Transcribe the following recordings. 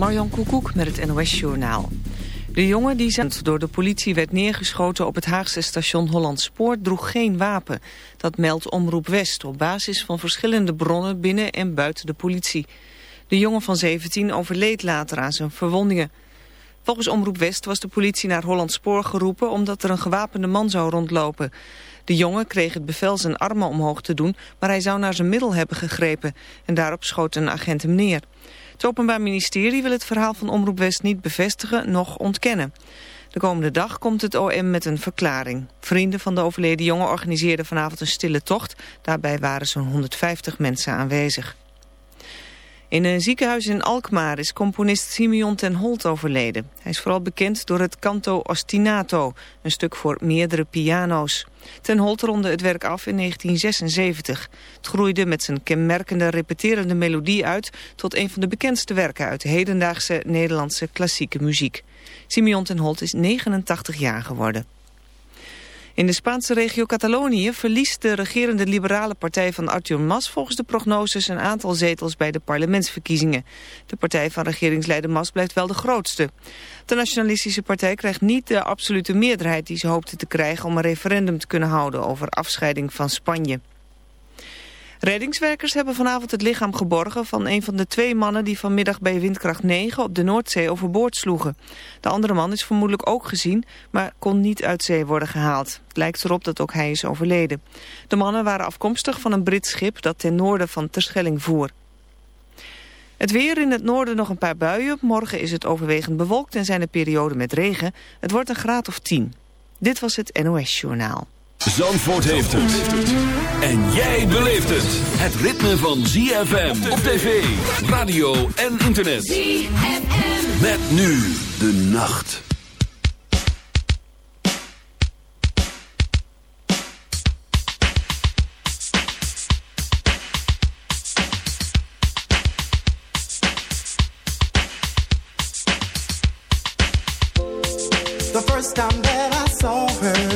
Marjan Koekoek met het NOS-journaal. De jongen die door de politie werd neergeschoten op het Haagse station Hollandspoor droeg geen wapen. Dat meldt Omroep West op basis van verschillende bronnen binnen en buiten de politie. De jongen van 17 overleed later aan zijn verwondingen. Volgens Omroep West was de politie naar Hollandspoor geroepen omdat er een gewapende man zou rondlopen. De jongen kreeg het bevel zijn armen omhoog te doen, maar hij zou naar zijn middel hebben gegrepen. En daarop schoot een agent hem neer. Het Openbaar Ministerie wil het verhaal van Omroep West niet bevestigen, noch ontkennen. De komende dag komt het OM met een verklaring. Vrienden van de overleden jongen organiseerden vanavond een stille tocht. Daarbij waren zo'n 150 mensen aanwezig. In een ziekenhuis in Alkmaar is componist Simeon ten Holt overleden. Hij is vooral bekend door het canto ostinato, een stuk voor meerdere piano's. Ten Holt ronde het werk af in 1976. Het groeide met zijn kenmerkende repeterende melodie uit... tot een van de bekendste werken uit de hedendaagse Nederlandse klassieke muziek. Simeon ten Holt is 89 jaar geworden. In de Spaanse regio Catalonië verliest de regerende liberale partij van Artur Mas volgens de prognoses een aantal zetels bij de parlementsverkiezingen. De partij van regeringsleider Mas blijft wel de grootste. De nationalistische partij krijgt niet de absolute meerderheid die ze hoopte te krijgen om een referendum te kunnen houden over afscheiding van Spanje. Reddingswerkers hebben vanavond het lichaam geborgen van een van de twee mannen die vanmiddag bij windkracht 9 op de Noordzee overboord sloegen. De andere man is vermoedelijk ook gezien, maar kon niet uit zee worden gehaald. Het lijkt erop dat ook hij is overleden. De mannen waren afkomstig van een Brits schip dat ten noorden van Terschelling voer. Het weer in het noorden nog een paar buien. Morgen is het overwegend bewolkt en zijn er perioden met regen. Het wordt een graad of 10. Dit was het NOS Journaal. Zandvoort heeft het. En jij beleeft het. Het ritme van ZFM op tv, radio en internet. ZFM. Met nu de nacht. The first time that I saw her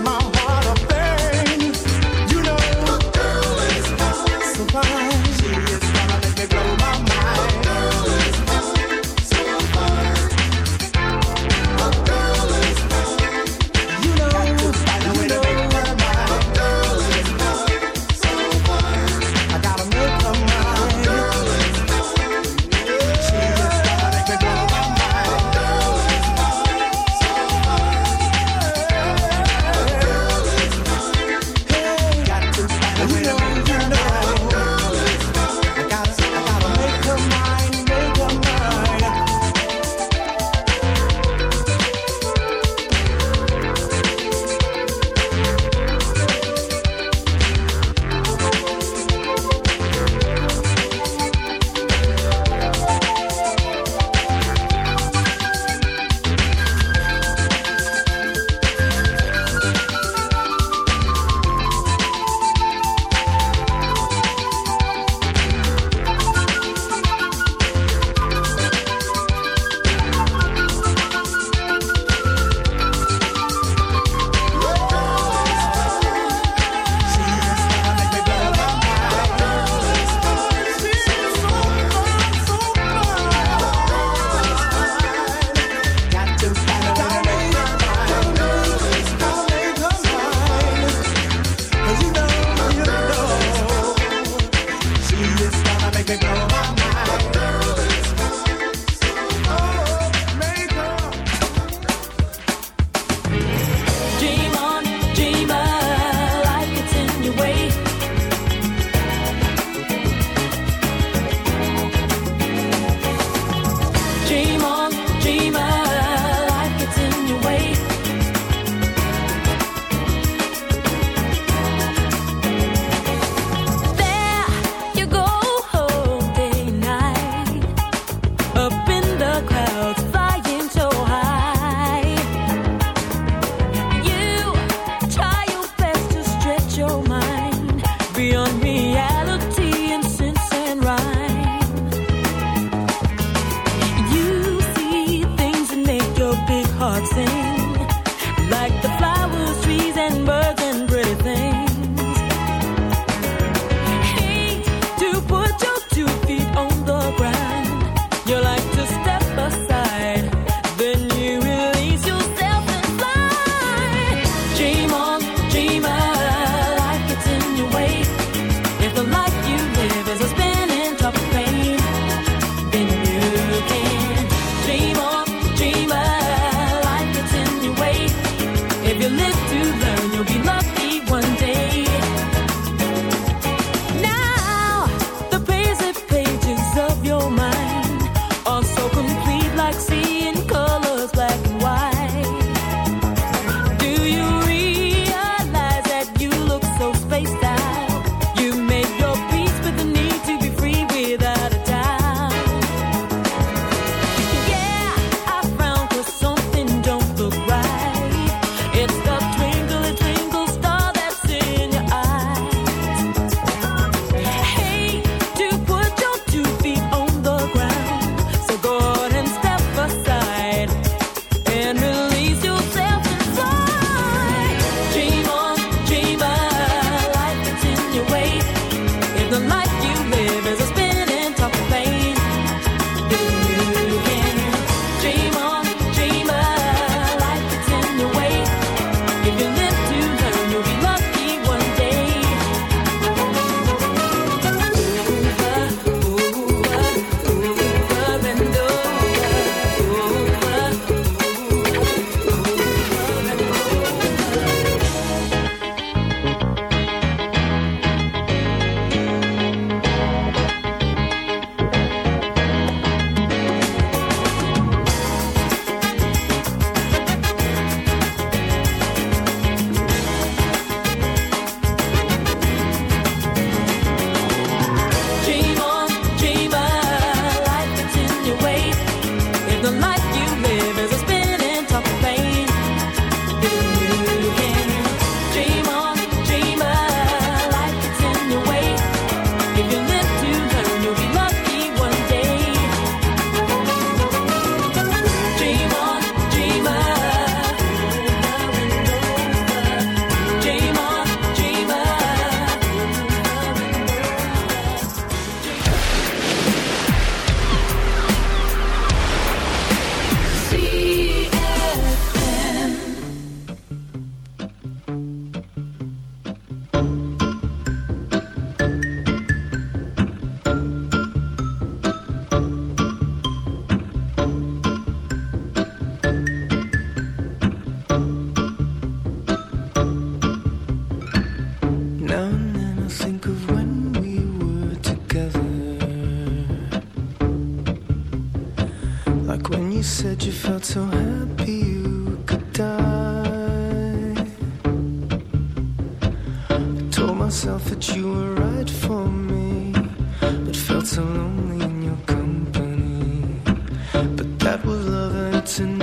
Mama. Like when you said you felt so happy you could die. I told myself that you were right for me, but felt so lonely in your company. But that was love and it's an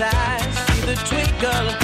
I'm. See the twinkle,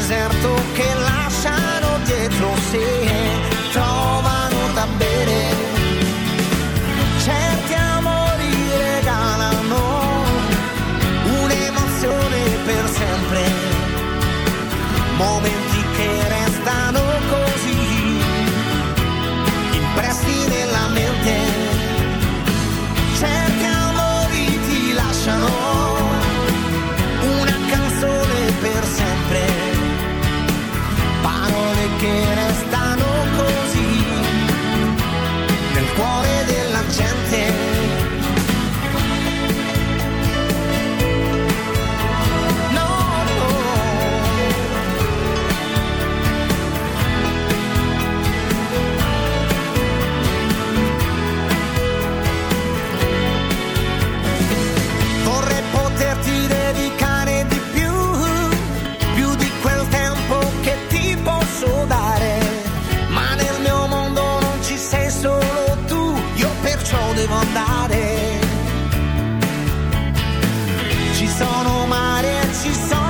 deserto che lasciano dietro sé andare. Ci sono mare, ci sono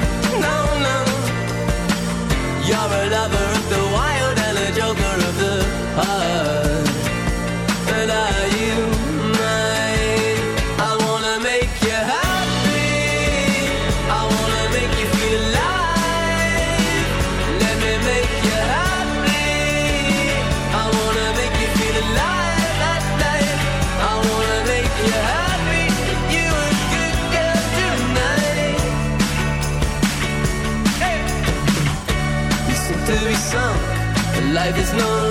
You're a lover. life is long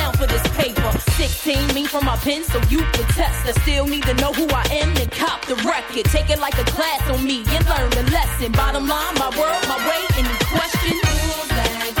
for this paper. 16, me from my pen, so you can test. I still need to know who I am and cop the record. Take it like a class on me and learn the lesson. Bottom line, my world, my way, any question?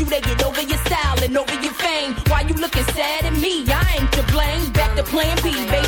you they get over your style and over your fame. Why you looking sad at me? I ain't to blame. Back to plan B, baby.